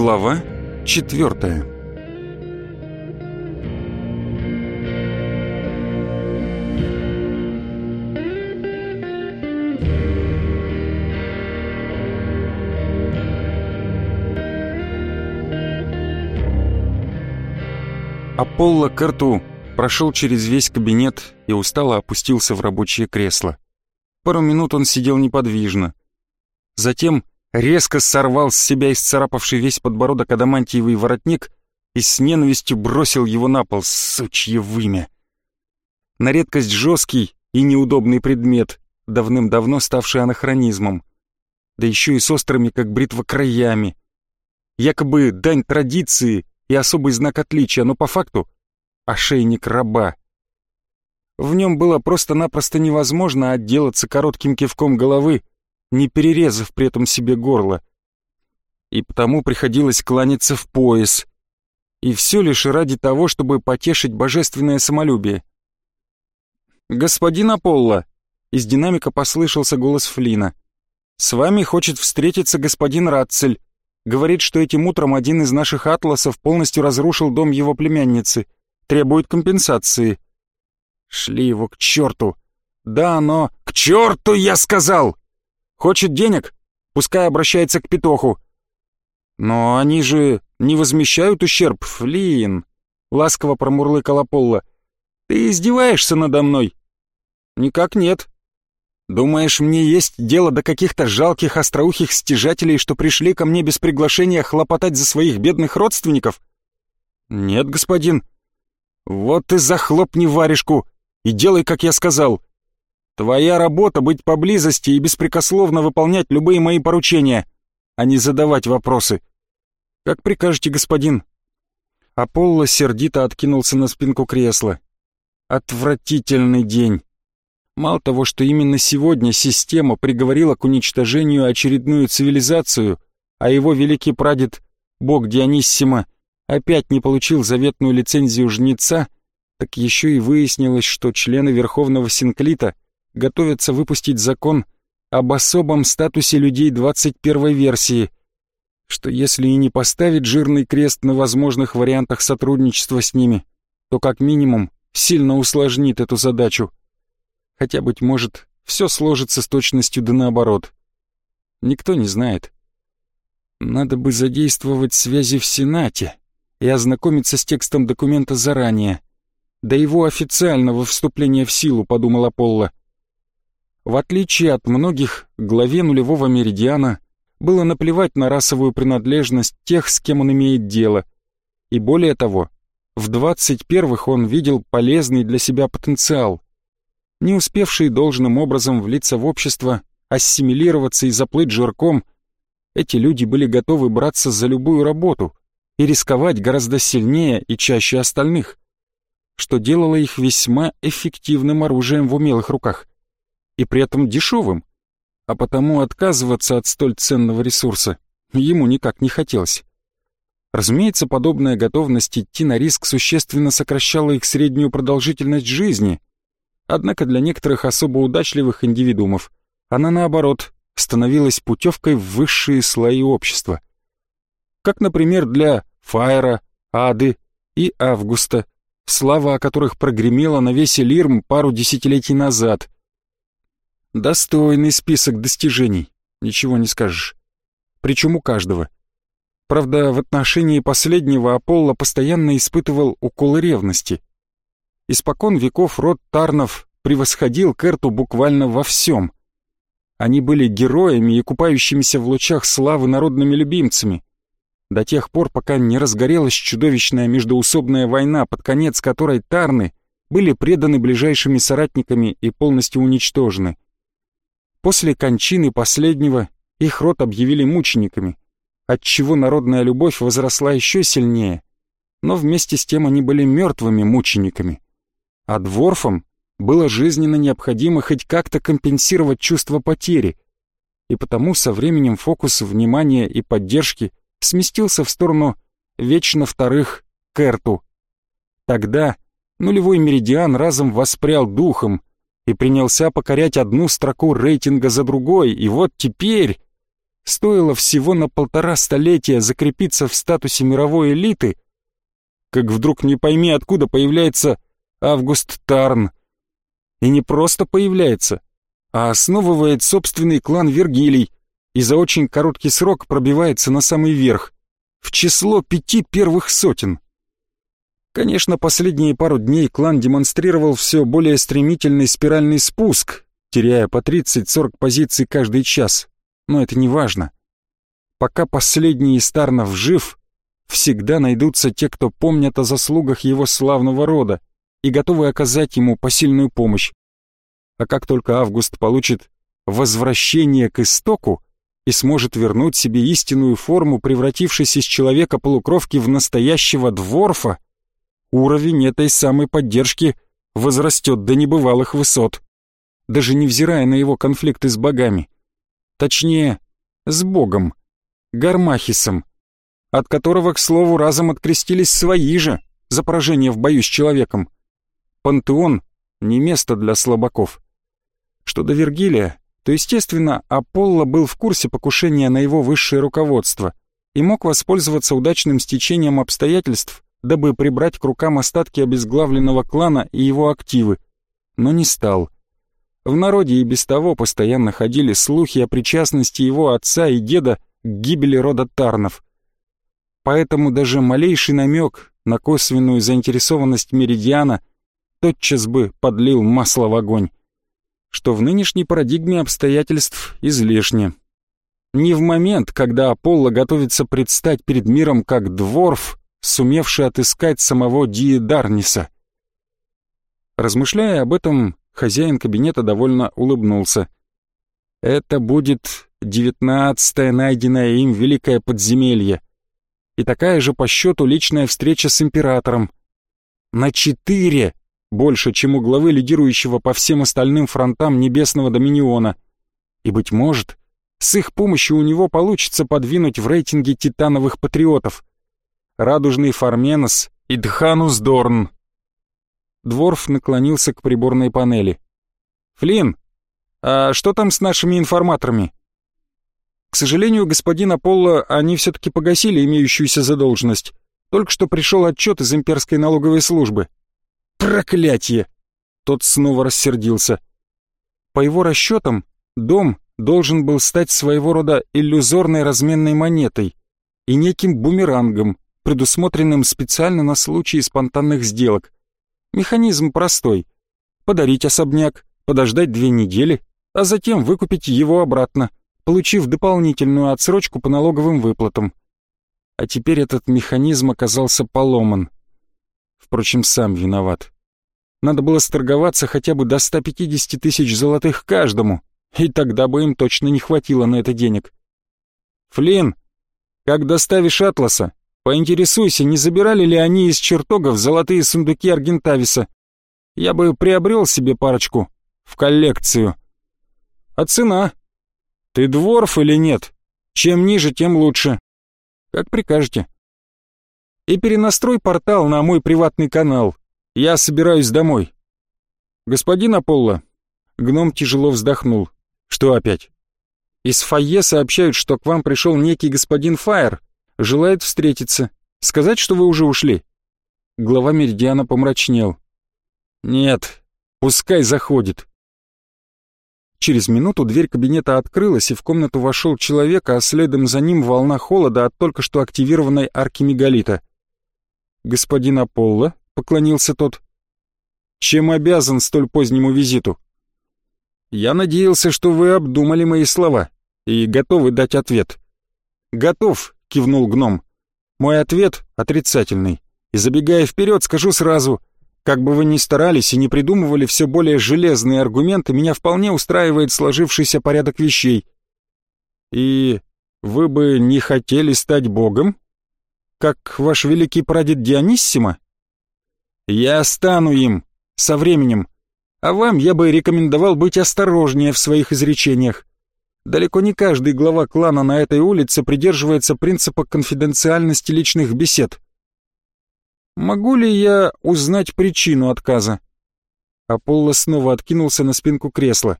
Глава четвертая Аполло Карту прошел через весь кабинет и устало опустился в рабочее кресло. Пару минут он сидел неподвижно. Затем резко сорвал с себя исцарапавший весь подбородок адамантиевый воротник и с ненавистью бросил его на пол, сучье вымя. На редкость жесткий и неудобный предмет, давным-давно ставший анахронизмом. Да еще и с острыми, как бритва, краями. Якобы дань традиции и особый знак отличия, но по факту — ошейник раба. В нем было просто-напросто невозможно отделаться коротким кивком головы, не перерезав при этом себе горло. И потому приходилось кланяться в пояс. И все лишь ради того, чтобы потешить божественное самолюбие. «Господин Аполло!» — из динамика послышался голос Флина. «С вами хочет встретиться господин Ратцель. Говорит, что этим утром один из наших атласов полностью разрушил дом его племянницы. Требует компенсации». «Шли его к черту!» «Да, но...» «К черту, я сказал!» Хочет денег? Пускай обращается к Петоху. Но они же не возмещают ущерб, Флин. Ласково промурлыкала Полла. Ты издеваешься надо мной? Никак нет. Думаешь, мне есть дело до каких-то жалких остроухих стяжателей, что пришли ко мне без приглашения хлопотать за своих бедных родственников? Нет, господин. Вот и захлопни варежку и делай, как я сказал. Твоя работа — быть поблизости и беспрекословно выполнять любые мои поручения, а не задавать вопросы. Как прикажете, господин?» Аполло сердито откинулся на спинку кресла. «Отвратительный день. Мало того, что именно сегодня система приговорила к уничтожению очередную цивилизацию, а его великий прадед, бог Диониссима, опять не получил заветную лицензию жнеца, так еще и выяснилось, что члены Верховного Синклита — готовятся выпустить закон об особом статусе людей 21 версии, что если и не поставить жирный крест на возможных вариантах сотрудничества с ними, то как минимум сильно усложнит эту задачу. Хотя, быть может, все сложится с точностью да наоборот. Никто не знает. Надо бы задействовать связи в Сенате и ознакомиться с текстом документа заранее. До его официального вступления в силу, подумал Аполло. В отличие от многих, главе нулевого меридиана было наплевать на расовую принадлежность тех, с кем он имеет дело. И более того, в 21-х он видел полезный для себя потенциал. Не успевший должным образом влиться в общество, ассимилироваться и заплыть жирком, эти люди были готовы браться за любую работу и рисковать гораздо сильнее и чаще остальных, что делало их весьма эффективным оружием в умелых руках и при этом дешевым, а потому отказываться от столь ценного ресурса ему никак не хотелось. Разумеется, подобная готовность идти на риск существенно сокращала их среднюю продолжительность жизни, однако для некоторых особо удачливых индивидуумов она, наоборот, становилась путевкой в высшие слои общества. Как, например, для Фаера, Ады и Августа, слава о которых прогремела на весь Элирм пару десятилетий назад, Достойный список достижений, ничего не скажешь. Причем у каждого. Правда, в отношении последнего Аполло постоянно испытывал уколы ревности. Испокон веков род Тарнов превосходил Керту буквально во всем. Они были героями и купающимися в лучах славы народными любимцами. До тех пор, пока не разгорелась чудовищная междоусобная война, под конец которой Тарны были преданы ближайшими соратниками и полностью уничтожены. После кончины последнего их род объявили мучениками, отчего народная любовь возросла еще сильнее, но вместе с тем они были мертвыми мучениками. А дворфам было жизненно необходимо хоть как-то компенсировать чувство потери, и потому со временем фокус внимания и поддержки сместился в сторону вечно вторых Керту. Тогда нулевой меридиан разом воспрял духом, и принялся покорять одну строку рейтинга за другой, и вот теперь... стоило всего на полтора столетия закрепиться в статусе мировой элиты, как вдруг не пойми откуда появляется Август Тарн. И не просто появляется, а основывает собственный клан Вергилий и за очень короткий срок пробивается на самый верх, в число пяти первых сотен. Конечно, последние пару дней клан демонстрировал все более стремительный спиральный спуск, теряя по 30-40 позиций каждый час, но это не важно. Пока последний из Тарнов жив, всегда найдутся те, кто помнят о заслугах его славного рода и готовы оказать ему посильную помощь. А как только Август получит возвращение к истоку и сможет вернуть себе истинную форму, превратившись из человека-полукровки в настоящего дворфа, уровень этой самой поддержки возрастет до небывалых высот, даже невзирая на его конфликты с богами. Точнее, с богом, Гармахисом, от которого, к слову, разом открестились свои же за поражение в бою с человеком. Пантеон — не место для слабаков. Что до Вергилия, то, естественно, Аполло был в курсе покушения на его высшее руководство и мог воспользоваться удачным стечением обстоятельств дабы прибрать к рукам остатки обезглавленного клана и его активы, но не стал. В народе и без того постоянно ходили слухи о причастности его отца и деда к гибели рода Тарнов. Поэтому даже малейший намек на косвенную заинтересованность Меридиана тотчас бы подлил масло в огонь, что в нынешней парадигме обстоятельств излишне. Не в момент, когда Аполло готовится предстать перед миром как дворф, сумевший отыскать самого Ди Дарниса. Размышляя об этом, хозяин кабинета довольно улыбнулся. Это будет девятнадцатое найденное им великое подземелье и такая же по счету личная встреча с императором. На четыре больше, чем у главы лидирующего по всем остальным фронтам Небесного Доминиона. И, быть может, с их помощью у него получится подвинуть в рейтинге титановых патриотов. Радужный Фарменос и Дханус Дорн. Дворф наклонился к приборной панели. «Флинн, а что там с нашими информаторами?» «К сожалению, господин Аполло, они все-таки погасили имеющуюся задолженность. Только что пришел отчет из имперской налоговой службы». «Проклятье!» Тот снова рассердился. По его расчетам, дом должен был стать своего рода иллюзорной разменной монетой и неким бумерангом, предусмотренным специально на случай спонтанных сделок. Механизм простой. Подарить особняк, подождать две недели, а затем выкупить его обратно, получив дополнительную отсрочку по налоговым выплатам. А теперь этот механизм оказался поломан. Впрочем, сам виноват. Надо было сторговаться хотя бы до 150 тысяч золотых каждому, и тогда бы им точно не хватило на это денег. «Флинн, как доставишь Атласа, Поинтересуйся, не забирали ли они из чертогов золотые сундуки Аргентависа. Я бы приобрел себе парочку в коллекцию. А цена? Ты дворф или нет? Чем ниже, тем лучше. Как прикажете. И перенастрой портал на мой приватный канал. Я собираюсь домой. Господин Аполло. Гном тяжело вздохнул. Что опять? Из фойе сообщают, что к вам пришел некий господин Фаер Желает встретиться. Сказать, что вы уже ушли?» Глава Меридиана помрачнел. «Нет, пускай заходит». Через минуту дверь кабинета открылась, и в комнату вошел человек, а следом за ним волна холода от только что активированной арки мегалита. «Господин Аполло», — поклонился тот, — «чем обязан столь позднему визиту?» «Я надеялся, что вы обдумали мои слова и готовы дать ответ». «Готов», — кивнул гном. «Мой ответ отрицательный. И забегая вперед, скажу сразу, как бы вы ни старались и не придумывали все более железные аргументы, меня вполне устраивает сложившийся порядок вещей. И вы бы не хотели стать богом? Как ваш великий прадед Диониссимо? Я стану им со временем, а вам я бы рекомендовал быть осторожнее в своих изречениях. Далеко не каждый глава клана на этой улице придерживается принципа конфиденциальности личных бесед. Могу ли я узнать причину отказа? Аполло снова откинулся на спинку кресла.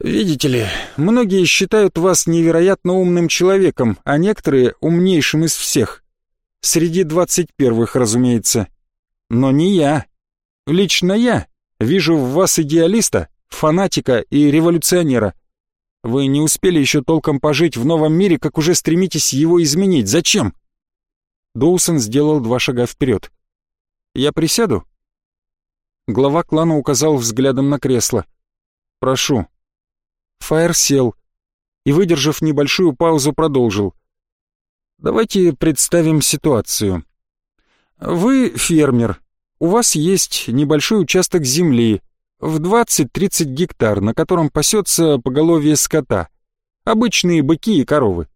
Видите ли, многие считают вас невероятно умным человеком, а некоторые — умнейшим из всех. Среди двадцать первых, разумеется. Но не я. Лично я вижу в вас идеалиста, фанатика и революционера. Вы не успели еще толком пожить в новом мире, как уже стремитесь его изменить. Зачем? Доусон сделал два шага вперед. «Я присяду?» Глава клана указал взглядом на кресло. «Прошу». Фаер сел и, выдержав небольшую паузу, продолжил. «Давайте представим ситуацию. Вы фермер. У вас есть небольшой участок земли в 20-30 гектар, на котором пасется поголовье скота, обычные быки и коровы.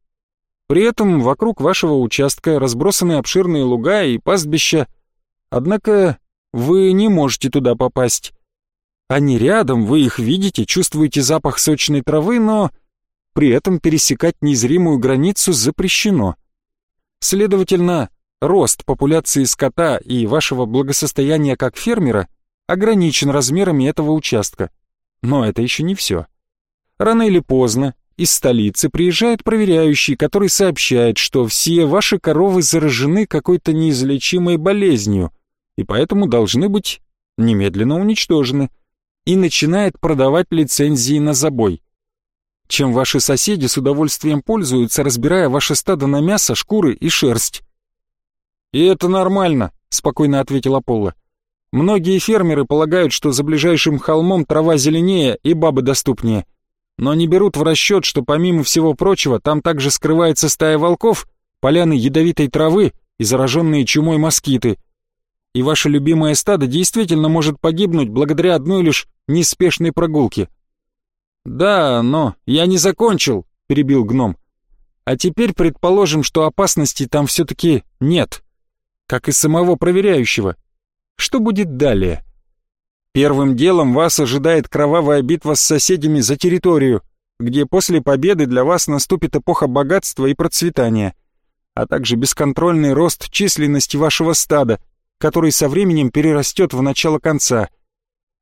При этом вокруг вашего участка разбросаны обширные луга и пастбища, однако вы не можете туда попасть. Они рядом, вы их видите, чувствуете запах сочной травы, но при этом пересекать незримую границу запрещено. Следовательно, рост популяции скота и вашего благосостояния как фермера ограничен размерами этого участка. Но это еще не все. Рано или поздно из столицы приезжает проверяющий, который сообщает, что все ваши коровы заражены какой-то неизлечимой болезнью и поэтому должны быть немедленно уничтожены и начинает продавать лицензии на забой. Чем ваши соседи с удовольствием пользуются, разбирая ваше стадо на мясо, шкуры и шерсть. «И это нормально», — спокойно ответил Аполло. «Многие фермеры полагают, что за ближайшим холмом трава зеленее и бабы доступнее но не берут в расчет, что помимо всего прочего там также скрывается стая волков, поляны ядовитой травы и зараженные чумой москиты. И ваше любимое стадо действительно может погибнуть благодаря одной лишь неспешной прогулке. «Да, но я не закончил», — перебил гном. «А теперь предположим, что опасности там все-таки нет, как и самого проверяющего. Что будет далее?» Первым делом вас ожидает кровавая битва с соседями за территорию, где после победы для вас наступит эпоха богатства и процветания, а также бесконтрольный рост численности вашего стада, который со временем перерастет в начало конца.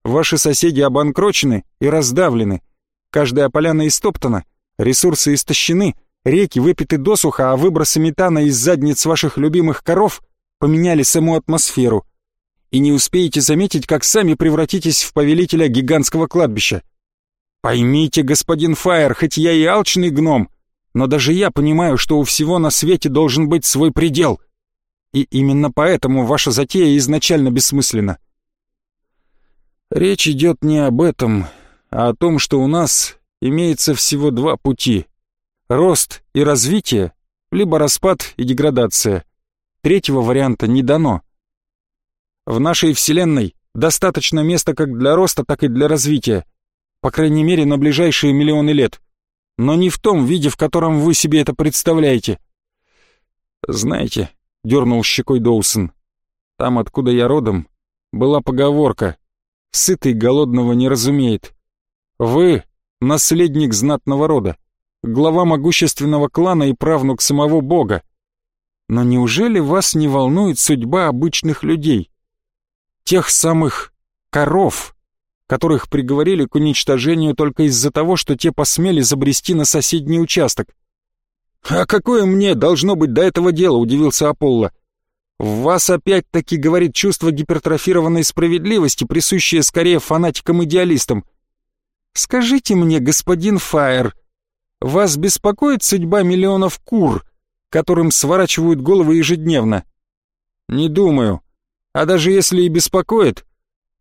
Ваши соседи обанкрочены и раздавлены, каждая поляна истоптана, ресурсы истощены, реки выпиты досуха, а выбросы метана из задниц ваших любимых коров поменяли саму атмосферу – и не успеете заметить, как сами превратитесь в повелителя гигантского кладбища. Поймите, господин Фаер, хоть я и алчный гном, но даже я понимаю, что у всего на свете должен быть свой предел. И именно поэтому ваша затея изначально бессмысленна. Речь идет не об этом, а о том, что у нас имеется всего два пути. Рост и развитие, либо распад и деградация. Третьего варианта не дано. В нашей Вселенной достаточно места как для роста, так и для развития. По крайней мере, на ближайшие миллионы лет. Но не в том виде, в котором вы себе это представляете. Знаете, дернул щекой Доусон, там, откуда я родом, была поговорка «Сытый голодного не разумеет». Вы — наследник знатного рода, глава могущественного клана и правнук самого бога. Но неужели вас не волнует судьба обычных людей? Тех самых коров, которых приговорили к уничтожению только из-за того, что те посмели забрести на соседний участок. «А какое мне должно быть до этого дела?» — удивился Аполло. «В вас опять-таки говорит чувство гипертрофированной справедливости, присущее скорее фанатикам-идеалистам. Скажите мне, господин Фаер, вас беспокоит судьба миллионов кур, которым сворачивают головы ежедневно?» «Не думаю. А даже если и беспокоит,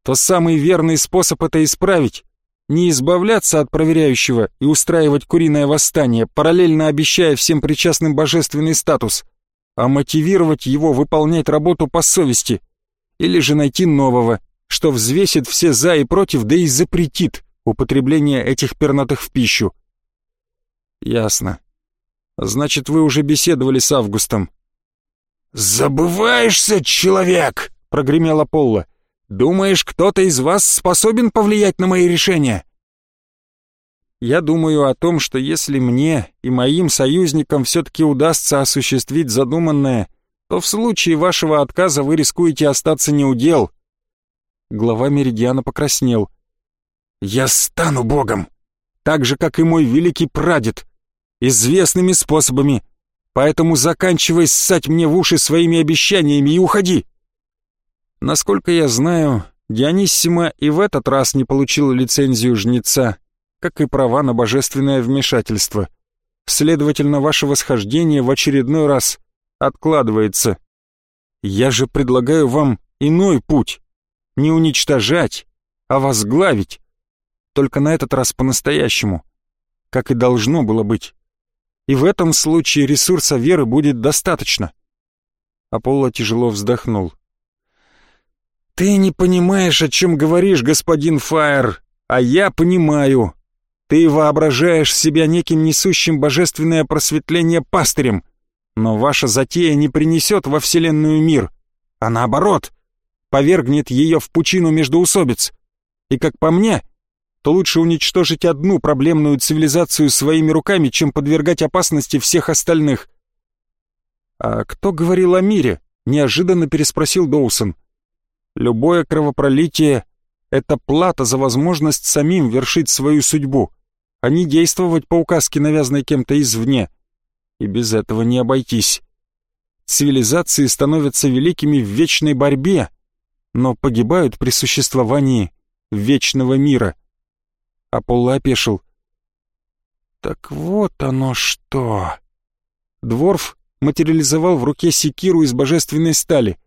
то самый верный способ это исправить — не избавляться от проверяющего и устраивать куриное восстание, параллельно обещая всем причастным божественный статус, а мотивировать его выполнять работу по совести, или же найти нового, что взвесит все за и против, да и запретит употребление этих пернатых в пищу. Ясно. Значит, вы уже беседовали с Августом. «Забываешься, человек!» Прогремел Аполло. «Думаешь, кто-то из вас способен повлиять на мои решения?» «Я думаю о том, что если мне и моим союзникам все-таки удастся осуществить задуманное, то в случае вашего отказа вы рискуете остаться неудел». Глава Меридиана покраснел. «Я стану богом! так же, как и мой великий прадед, известными способами, поэтому заканчивай ссать мне в уши своими обещаниями и уходи. Насколько я знаю, Диониссима и в этот раз не получила лицензию жнеца, как и права на божественное вмешательство. Следовательно, ваше восхождение в очередной раз откладывается. Я же предлагаю вам иной путь. Не уничтожать, а возглавить. Только на этот раз по-настоящему. Как и должно было быть. И в этом случае ресурса веры будет достаточно. Аполло тяжело вздохнул. «Ты не понимаешь, о чем говоришь, господин Фаер, а я понимаю. Ты воображаешь себя неким несущим божественное просветление пастырем, но ваша затея не принесет во Вселенную мир, а наоборот, повергнет ее в пучину междоусобиц. И как по мне, то лучше уничтожить одну проблемную цивилизацию своими руками, чем подвергать опасности всех остальных. «А кто говорил о мире?» — неожиданно переспросил Доусон. «Любое кровопролитие — это плата за возможность самим вершить свою судьбу, а не действовать по указке, навязанной кем-то извне и без этого не обойтись. Цивилизации становятся великими в вечной борьбе, но погибают при существовании вечного мира. Аполло опешил. «Так вот оно что!» Дворф материализовал в руке секиру из божественной стали.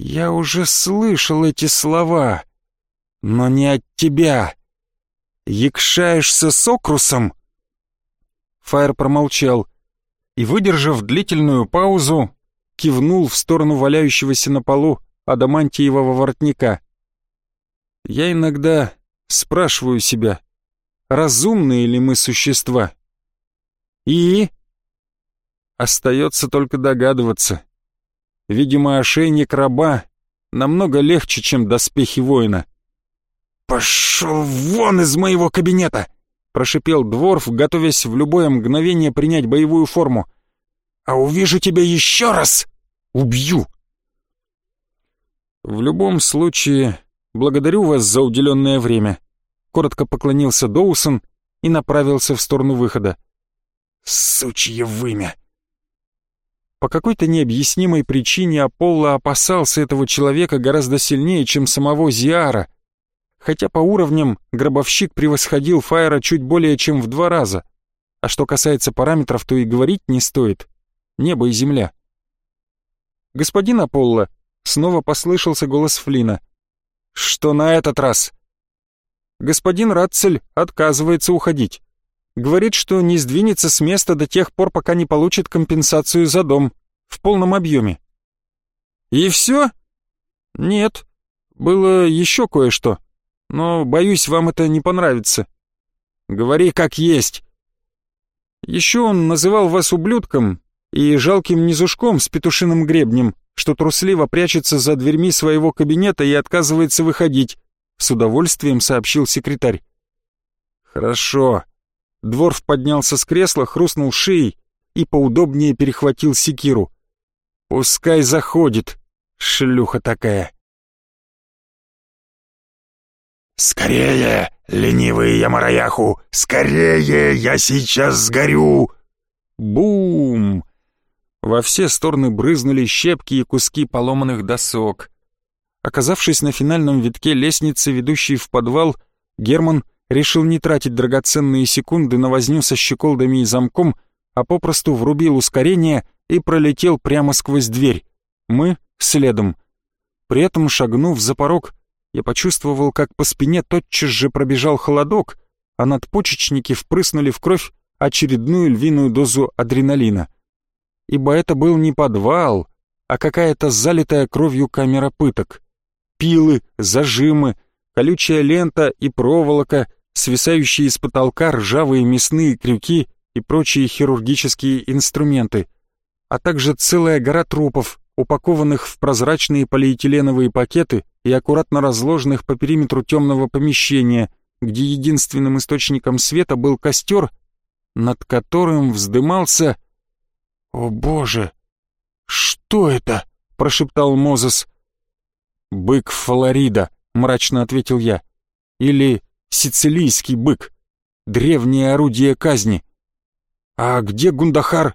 «Я уже слышал эти слова, но не от тебя. Якшаешься с окрусом?» Фаер промолчал и, выдержав длительную паузу, кивнул в сторону валяющегося на полу адамантиевого воротника. Я иногда спрашиваю себя, разумные ли мы существа? И... Остается только догадываться. Видимо, ошейник раба намного легче, чем доспехи воина. «Пошел вон из моего кабинета!» прошипел Дворф, готовясь в любое мгновение принять боевую форму. «А увижу тебя еще раз! Убью!» «В любом случае, благодарю вас за уделенное время», — коротко поклонился Доусон и направился в сторону выхода. «Сучье вымя!» По какой-то необъяснимой причине Аполло опасался этого человека гораздо сильнее, чем самого Зиара — хотя по уровням гробовщик превосходил Фаера чуть более чем в два раза. А что касается параметров, то и говорить не стоит. Небо и земля. «Господин Аполло», — снова послышался голос Флина. «Что на этот раз?» «Господин Ратцель отказывается уходить. Говорит, что не сдвинется с места до тех пор, пока не получит компенсацию за дом. В полном объеме». «И все?» «Нет. Было еще кое-что» но, боюсь, вам это не понравится. Говори как есть. Еще он называл вас ублюдком и жалким низушком с петушиным гребнем, что трусливо прячется за дверьми своего кабинета и отказывается выходить, с удовольствием сообщил секретарь. Хорошо. Дворф поднялся с кресла, хрустнул шеей и поудобнее перехватил секиру. Пускай заходит, шлюха такая. «Скорее, ленивый Ямараяху! Скорее, я сейчас сгорю!» Бум! Во все стороны брызнули щепки и куски поломанных досок. Оказавшись на финальном витке лестницы, ведущей в подвал, Герман решил не тратить драгоценные секунды на возню со щеколдами и замком, а попросту врубил ускорение и пролетел прямо сквозь дверь. Мы следом. При этом, шагнув за порог, я почувствовал, как по спине тотчас же пробежал холодок, а надпочечники впрыснули в кровь очередную львиную дозу адреналина. Ибо это был не подвал, а какая-то залитая кровью камера пыток. Пилы, зажимы, колючая лента и проволока, свисающие из потолка ржавые мясные крюки и прочие хирургические инструменты, а также целая гора трупов, упакованных в прозрачные полиэтиленовые пакеты и аккуратно разложенных по периметру темного помещения, где единственным источником света был костер, над которым вздымался... «О боже! Что это?» — прошептал Мозес. «Бык Флорида», — мрачно ответил я. «Или сицилийский бык. древнее орудие казни. «А где Гундахар?»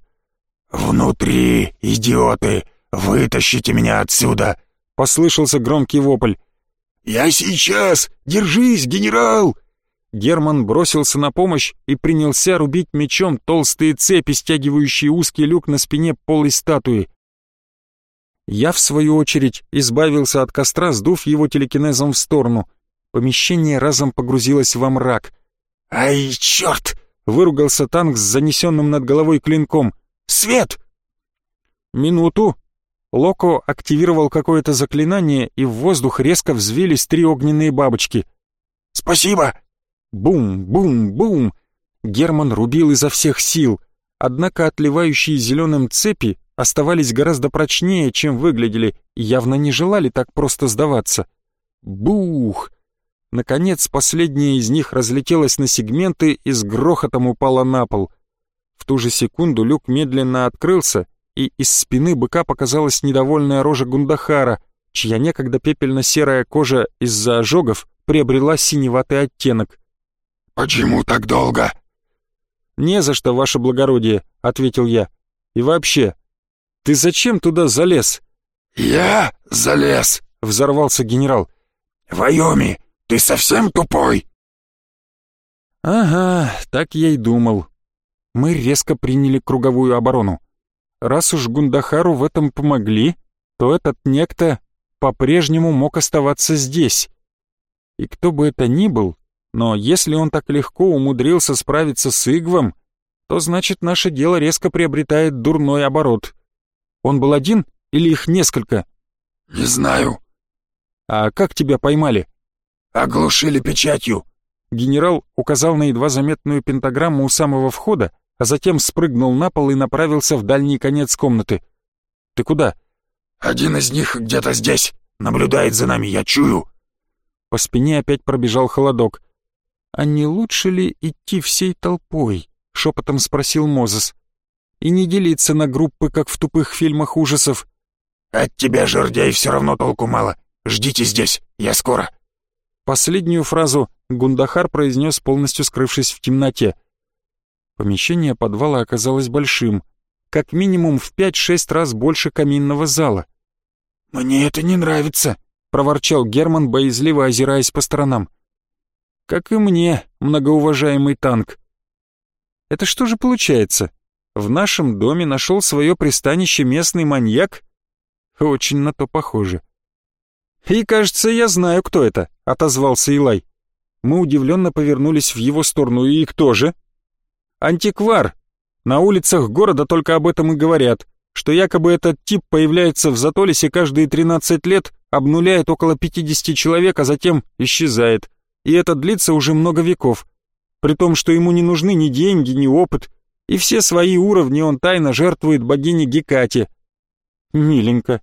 «Внутри, идиоты! Вытащите меня отсюда!» — послышался громкий вопль. «Я сейчас! Держись, генерал!» Герман бросился на помощь и принялся рубить мечом толстые цепи, стягивающие узкий люк на спине полой статуи. Я, в свою очередь, избавился от костра, сдув его телекинезом в сторону. Помещение разом погрузилось во мрак. «Ай, черт!» — выругался танк с занесенным над головой клинком. «Свет!» «Минуту!» Локо активировал какое-то заклинание, и в воздух резко взвились три огненные бабочки. «Спасибо!» Бум-бум-бум! Герман рубил изо всех сил, однако отливающие зеленым цепи оставались гораздо прочнее, чем выглядели, и явно не желали так просто сдаваться. Бух! Наконец, последняя из них разлетелась на сегменты и с грохотом упала на пол. В ту же секунду люк медленно открылся, и из спины быка показалась недовольная рожа Гундахара, чья некогда пепельно-серая кожа из-за ожогов приобрела синеватый оттенок. «Почему так долго?» «Не за что, ваше благородие», — ответил я. «И вообще, ты зачем туда залез?» «Я залез», — взорвался генерал. «Вайоми, ты совсем тупой?» «Ага, так я и думал. Мы резко приняли круговую оборону. Раз уж Гундахару в этом помогли, то этот некто по-прежнему мог оставаться здесь. И кто бы это ни был, но если он так легко умудрился справиться с Игвом, то значит наше дело резко приобретает дурной оборот. Он был один или их несколько? Не знаю. А как тебя поймали? Оглушили печатью. Генерал указал на едва заметную пентаграмму у самого входа, а затем спрыгнул на пол и направился в дальний конец комнаты. «Ты куда?» «Один из них где-то здесь. Наблюдает за нами, я чую». По спине опять пробежал холодок. «А не лучше ли идти всей толпой?» — шепотом спросил Мозес. «И не делиться на группы, как в тупых фильмах ужасов». «От тебя, жердяй, все равно толку мало. Ждите здесь, я скоро». Последнюю фразу Гундахар произнес, полностью скрывшись в темноте. Помещение подвала оказалось большим, как минимум в пять-шесть раз больше каминного зала. «Мне это не нравится», — проворчал Герман, боязливо озираясь по сторонам. «Как и мне, многоуважаемый танк. Это что же получается? В нашем доме нашел свое пристанище местный маньяк? Очень на то похоже». «И, кажется, я знаю, кто это», — отозвался Илай. Мы удивленно повернулись в его сторону. «И кто же?» Антиквар. На улицах города только об этом и говорят, что якобы этот тип появляется в Затолисе каждые 13 лет, обнуляет около 50 человек, а затем исчезает. И это длится уже много веков. При том, что ему не нужны ни деньги, ни опыт, и все свои уровни он тайно жертвует богине Гекате. Миленько.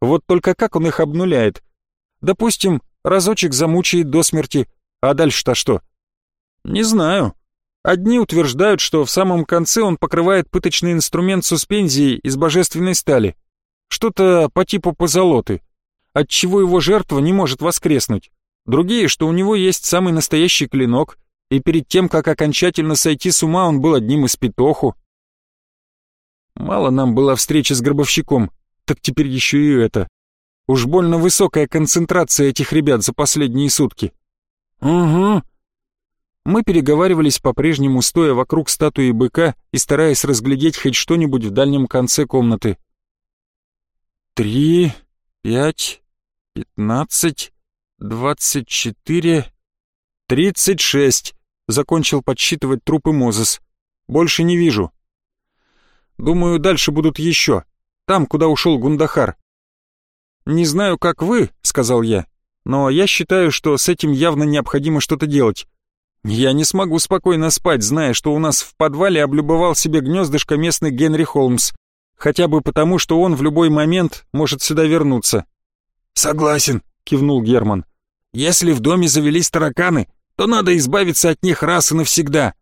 Вот только как он их обнуляет? Допустим, разочек замучает до смерти, а дальше-то что? Не знаю. Одни утверждают, что в самом конце он покрывает пыточный инструмент суспензии из божественной стали. Что-то по типу позолоты, отчего его жертва не может воскреснуть. Другие, что у него есть самый настоящий клинок, и перед тем, как окончательно сойти с ума, он был одним из петоху. Мало нам была встреча с гробовщиком, так теперь еще и это. Уж больно высокая концентрация этих ребят за последние сутки. Угу, мы переговаривались по-прежнему, стоя вокруг статуи быка и стараясь разглядеть хоть что-нибудь в дальнем конце комнаты. «Три, пять, пятнадцать, двадцать четыре, тридцать шесть», — закончил подсчитывать трупы Мозес. «Больше не вижу». «Думаю, дальше будут еще. Там, куда ушел Гундахар». «Не знаю, как вы», — сказал я, — «но я считаю, что с этим явно необходимо что-то делать». Я не смогу спокойно спать, зная, что у нас в подвале облюбовал себе гнездышко местный Генри Холмс. Хотя бы потому, что он в любой момент может сюда вернуться. «Согласен», — кивнул Герман. «Если в доме завелись тараканы, то надо избавиться от них раз и навсегда».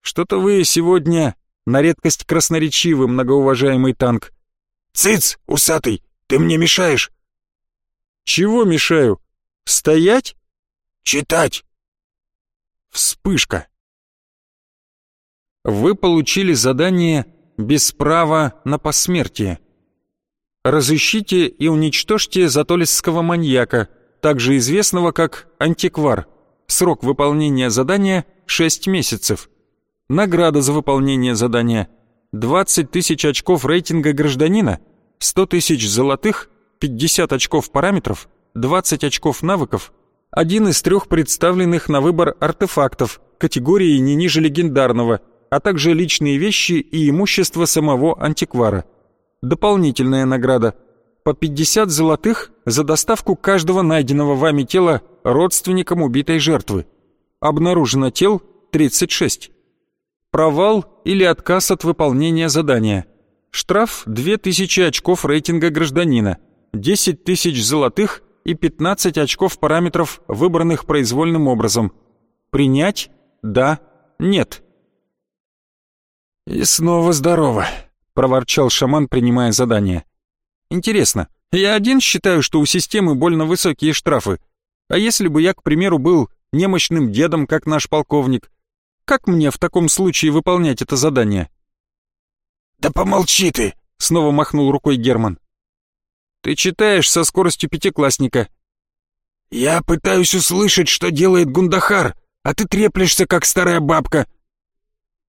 «Что-то вы сегодня на редкость красноречивый, многоуважаемый танк». «Цыц, усатый, ты мне мешаешь». «Чего мешаю? Стоять?» «Читать». Вспышка. Вы получили задание без права на посмертие. Разыщите и уничтожьте затолисского маньяка, также известного как антиквар. Срок выполнения задания – 6 месяцев. Награда за выполнение задания – 20 тысяч очков рейтинга гражданина, 100 тысяч золотых, 50 очков параметров, 20 очков навыков, один из трех представленных на выбор артефактов категории не ниже легендарного, а также личные вещи и имущество самого антиквара. Дополнительная награда – по 50 золотых за доставку каждого найденного вами тела родственникам убитой жертвы. Обнаружено тел 36. Провал или отказ от выполнения задания. Штраф 2000 очков рейтинга гражданина, 10 тысяч золотых и 15 очков параметров, выбранных произвольным образом. Принять? Да? Нет? «И снова здорово», — проворчал шаман, принимая задание. «Интересно, я один считаю, что у системы больно высокие штрафы. А если бы я, к примеру, был немощным дедом, как наш полковник, как мне в таком случае выполнять это задание?» «Да помолчи ты!» — снова махнул рукой Герман. «Ты читаешь со скоростью пятиклассника». «Я пытаюсь услышать, что делает Гундахар, а ты треплешься, как старая бабка».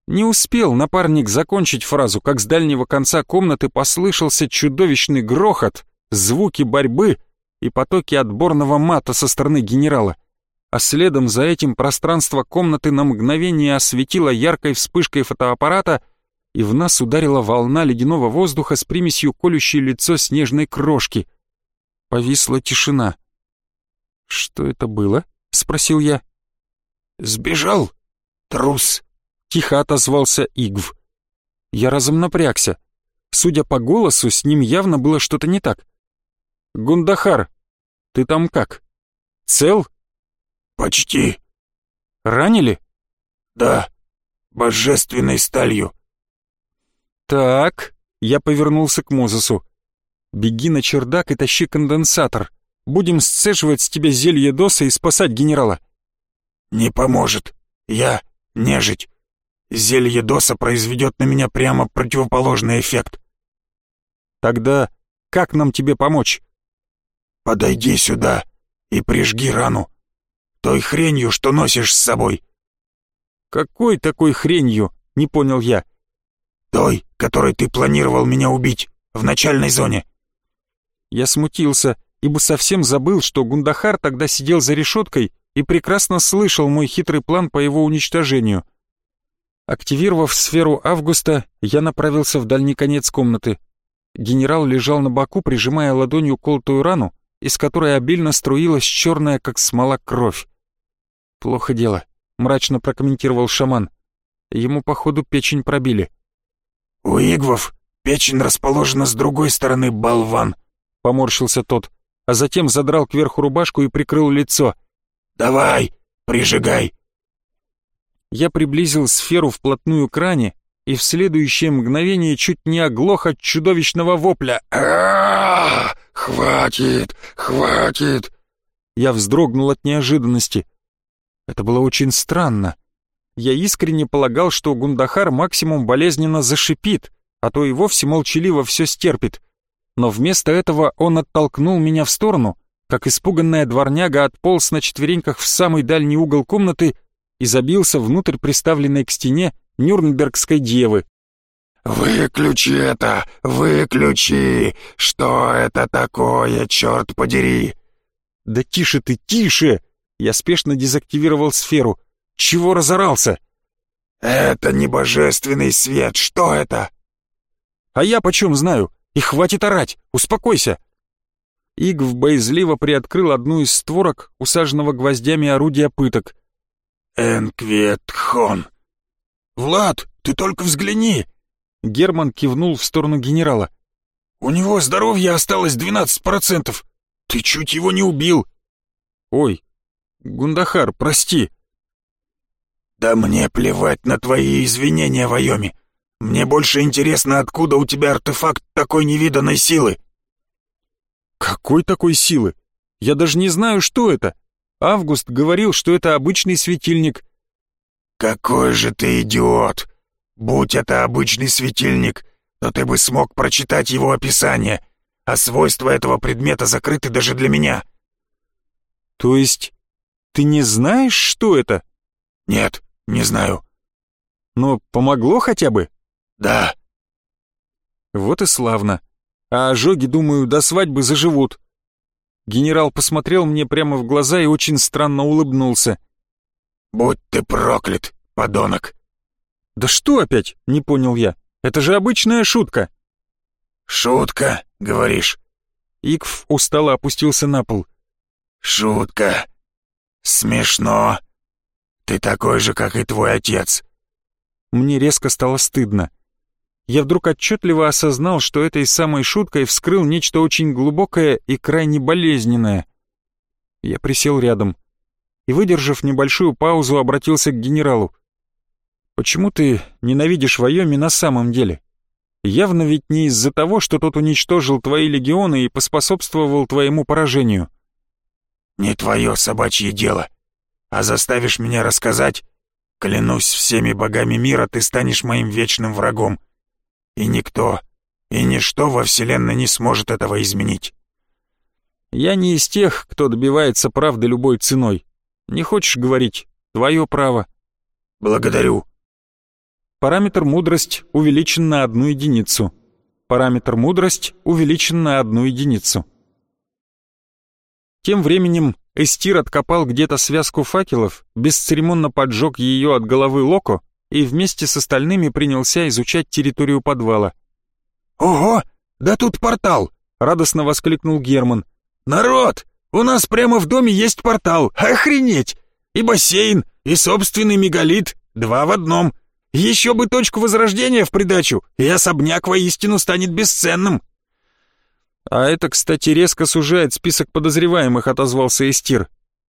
Не успел напарник закончить фразу, как с дальнего конца комнаты послышался чудовищный грохот, звуки борьбы и потоки отборного мата со стороны генерала а следом за этим пространство комнаты на мгновение осветило яркой вспышкой фотоаппарата, и в нас ударила волна ледяного воздуха с примесью колющей лицо снежной крошки. Повисла тишина. «Что это было?» — спросил я. «Сбежал, трус!» — тихо отозвался Игв. Я разом напрягся. Судя по голосу, с ним явно было что-то не так. «Гундахар, ты там как? Цел?» «Почти». «Ранили?» «Да, божественной сталью». «Так», — я повернулся к Мозесу. «Беги на чердак и тащи конденсатор. Будем сцеживать с тебя зелье доса и спасать генерала». «Не поможет. Я нежить. Зелье доса произведет на меня прямо противоположный эффект». «Тогда как нам тебе помочь?» «Подойди сюда и прижги рану той хренью, что носишь с собой». «Какой такой хренью?» — не понял я. «Той, которой ты планировал меня убить, в начальной зоне». Я смутился, ибо совсем забыл, что Гундахар тогда сидел за решеткой и прекрасно слышал мой хитрый план по его уничтожению. Активировав сферу Августа, я направился в дальний конец комнаты. Генерал лежал на боку, прижимая ладонью колтую рану, из которой обильно струилась черная, как смола, кровь. «Плохо дело», — мрачно прокомментировал шаман. Ему, походу, печень пробили. «У игвов печень расположена с другой стороны, болван», — поморщился тот, а затем задрал кверху рубашку и прикрыл лицо. «Давай, прижигай». Я приблизил сферу вплотную к ране и в следующее мгновение чуть не оглох от чудовищного вопля. «Хватит! Хватит!» Я вздрогнул от неожиданности. Это было очень странно. Я искренне полагал, что Гундахар максимум болезненно зашипит, а то и вовсе молчаливо все стерпит. Но вместо этого он оттолкнул меня в сторону, как испуганная дворняга отполз на четвереньках в самый дальний угол комнаты и забился внутрь приставленной к стене Нюрнбергской девы. «Выключи это! Выключи! Что это такое, черт подери?» «Да тише ты, тише!» Я спешно дезактивировал сферу. Чего разорался? Это не божественный свет, что это? А я почем знаю? И хватит орать, успокойся. Игв боязливо приоткрыл одну из створок, усаженного гвоздями орудия пыток. «Энкветхон! Влад, ты только взгляни!» Герман кивнул в сторону генерала. «У него здоровья осталось 12%. Ты чуть его не убил!» «Ой, Гундахар, прости!» «Да мне плевать на твои извинения, Вайоми. Мне больше интересно, откуда у тебя артефакт такой невиданной силы». «Какой такой силы? Я даже не знаю, что это. Август говорил, что это обычный светильник». «Какой же ты идиот! Будь это обычный светильник, то ты бы смог прочитать его описание, а свойства этого предмета закрыты даже для меня». «То есть ты не знаешь, что это?» «Нет, не знаю». «Но помогло хотя бы?» «Да». «Вот и славно. А ожоги, думаю, до свадьбы заживут». Генерал посмотрел мне прямо в глаза и очень странно улыбнулся. «Будь ты проклят, подонок!» «Да что опять?» — не понял я. «Это же обычная шутка!» «Шутка, говоришь?» Икв устало опустился на пол. «Шутка. Смешно. Ты такой же, как и твой отец». Мне резко стало стыдно. Я вдруг отчетливо осознал, что этой самой шуткой вскрыл нечто очень глубокое и крайне болезненное. Я присел рядом и, выдержав небольшую паузу, обратился к генералу. «Почему ты ненавидишь Вайоми на самом деле? Явно ведь не из-за того, что тот уничтожил твои легионы и поспособствовал твоему поражению». «Не твое собачье дело. А заставишь меня рассказать? Клянусь всеми богами мира, ты станешь моим вечным врагом. И никто, и ничто во Вселенной не сможет этого изменить». «Я не из тех, кто добивается правды любой ценой. Не хочешь говорить? Твое право». «Благодарю», Параметр мудрость увеличен на одну единицу. Параметр мудрость увеличен на одну единицу. Тем временем Эстир откопал где-то связку факелов, бесцеремонно поджег ее от головы Локо и вместе с остальными принялся изучать территорию подвала. «Ого! Да тут портал!» — радостно воскликнул Герман. «Народ! У нас прямо в доме есть портал! Охренеть! И бассейн, и собственный мегалит, два в одном!» Еще бы точку возрождения в придачу, и особняк воистину станет бесценным. А это, кстати, резко сужает список подозреваемых, отозвался Эстир.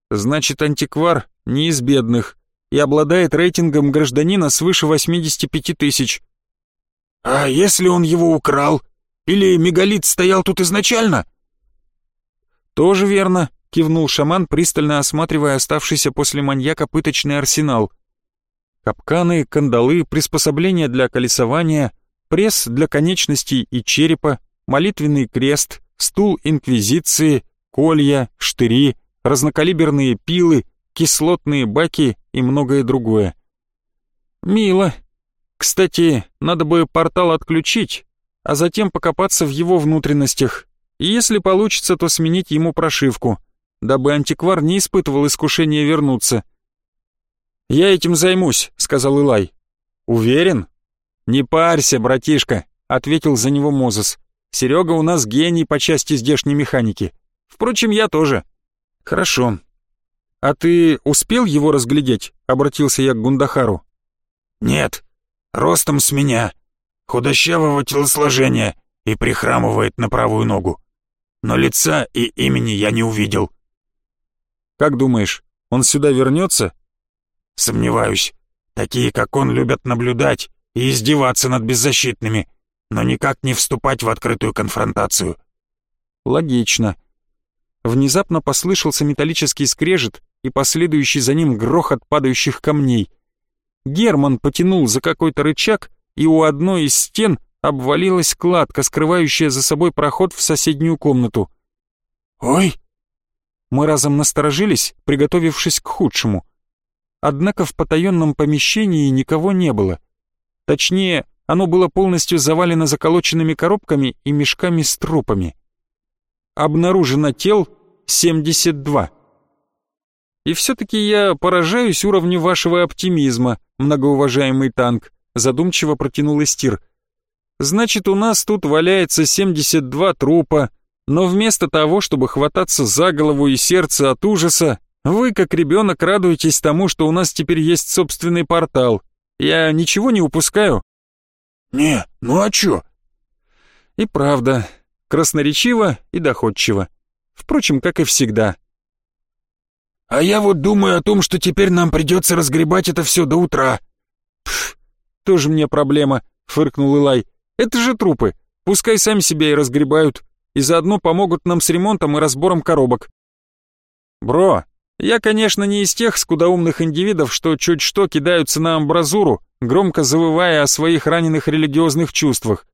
Значит, антиквар не из бедных и обладает рейтингом гражданина свыше 85 тысяч. А если он его украл? Или мегалит стоял тут изначально? Тоже верно, кивнул шаман, пристально осматривая оставшийся после маньяка пыточный арсенал. Капканы, кандалы, приспособления для колесования, пресс для конечностей и черепа, молитвенный крест, стул инквизиции, колья, штыри, разнокалиберные пилы, кислотные баки и многое другое. Мило. Кстати, надо бы портал отключить, а затем покопаться в его внутренностях. И если получится, то сменить ему прошивку, дабы антиквар не испытывал искушения вернуться — «Я этим займусь», — сказал Илай. «Уверен?» «Не парься, братишка», — ответил за него Мозес. «Серега у нас гений по части здешней механики. Впрочем, я тоже». «Хорошо. А ты успел его разглядеть?» — обратился я к Гундахару. «Нет, ростом с меня, худощавого телосложения и прихрамывает на правую ногу. Но лица и имени я не увидел». «Как думаешь, он сюда вернется?» Сомневаюсь. Такие, как он, любят наблюдать и издеваться над беззащитными, но никак не вступать в открытую конфронтацию. Логично. Внезапно послышался металлический скрежет и последующий за ним грохот падающих камней. Герман потянул за какой-то рычаг, и у одной из стен обвалилась кладка, скрывающая за собой проход в соседнюю комнату. «Ой!» Мы разом насторожились, приготовившись к худшему — Однако в потаенном помещении никого не было. Точнее, оно было полностью завалено заколоченными коробками и мешками с трупами. Обнаружено тел 72. И все-таки я поражаюсь уровню вашего оптимизма, многоуважаемый танк, задумчиво протянул Эстир. Значит, у нас тут валяется 72 трупа, но вместо того, чтобы хвататься за голову и сердце от ужаса, вы, как ребенок, радуетесь тому, что у нас теперь есть собственный портал. Я ничего не упускаю?» «Не, ну а чё?» И правда, красноречиво и доходчиво. Впрочем, как и всегда. «А я вот думаю о том, что теперь нам придется разгребать это все до утра». «Пф, тоже мне проблема», — фыркнул Илай. «Это же трупы, пускай сами себя и разгребают, и заодно помогут нам с ремонтом и разбором коробок». «Бро, Я, конечно, не из тех скудоумных индивидов, что чуть что кидаются на амбразуру, громко завывая о своих раненых религиозных чувствах.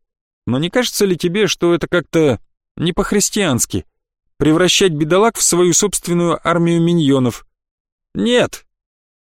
Но не кажется ли тебе, что это как-то не по-христиански? Превращать бедолаг в свою собственную армию миньонов? Нет,